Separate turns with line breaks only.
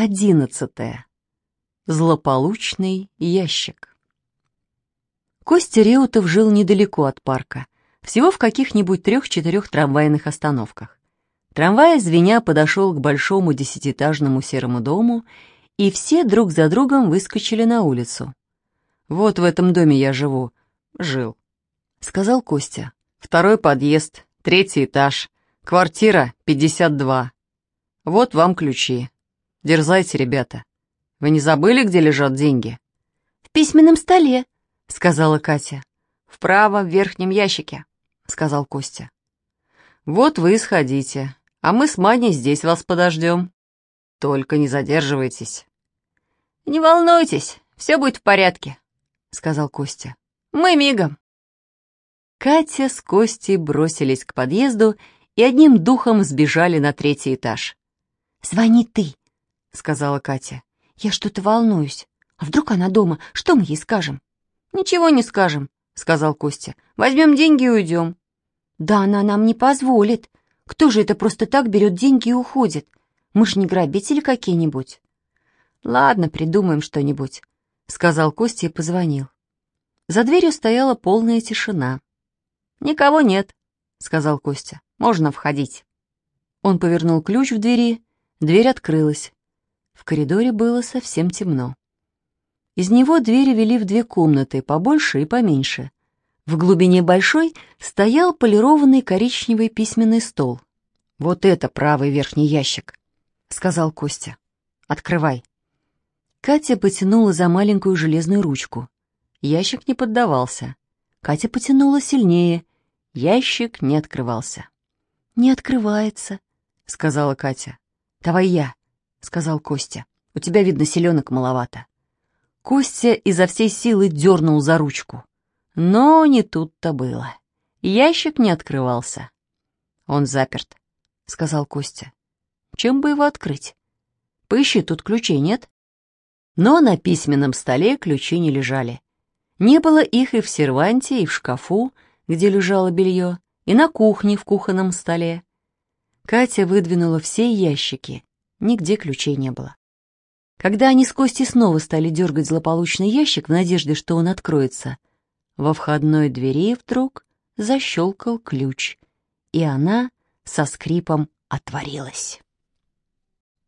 Одиннадцатое. Злополучный ящик. Костя Реутов жил недалеко от парка, всего в каких-нибудь трех-четырех трамвайных остановках. Трамвай, звеня, подошел к большому десятиэтажному серому дому, и все друг за другом выскочили на улицу. «Вот в этом доме я живу. Жил», — сказал Костя. «Второй подъезд, третий этаж, квартира 52. Вот вам ключи. Дерзайте, ребята. Вы не забыли, где лежат деньги?»
«В письменном столе», —
сказала Катя. «Вправо, в верхнем ящике», — сказал Костя. «Вот вы и сходите, а мы с Маней здесь вас подождем. Только не задерживайтесь».
«Не волнуйтесь, все будет в порядке», — сказал Костя. «Мы мигом».
Катя с Костей бросились к подъезду и одним духом сбежали на третий этаж.
«Звони ты», —
сказала Катя.
«Я что-то волнуюсь. А вдруг она дома? Что мы ей скажем?»
«Ничего не скажем», — сказал Костя. «Возьмем деньги и уйдем».
«Да она нам не позволит. Кто же это просто так берет деньги и уходит? Мы ж не грабители какие-нибудь».
«Ладно, придумаем что-нибудь», — сказал Костя и позвонил. За дверью стояла полная тишина. «Никого нет», — сказал Костя. «Можно входить». Он повернул ключ в двери, дверь открылась. В коридоре было совсем темно. Из него двери вели в две комнаты, побольше и поменьше. В глубине большой стоял полированный коричневый письменный стол. «Вот это правый верхний ящик», — сказал Костя. «Открывай». Катя потянула за маленькую железную ручку. Ящик не поддавался. Катя потянула сильнее. Ящик не открывался.
«Не открывается», — сказала Катя.
«Давай я», — сказал Костя. «У тебя, видно, селенок маловато». Костя изо всей силы дернул за ручку. Но не тут-то было. Ящик не открывался. «Он заперт», — сказал Костя. «Чем бы его открыть? Поищи, тут ключей нет». Но на письменном столе ключи не лежали. Не было их и в серванте, и в шкафу, где лежало белье, и на кухне в кухонном столе. Катя выдвинула все ящики, нигде ключей не было. Когда они с Костей снова стали дергать злополучный ящик в надежде, что он откроется, во входной двери вдруг защелкал ключ, и она со скрипом отворилась.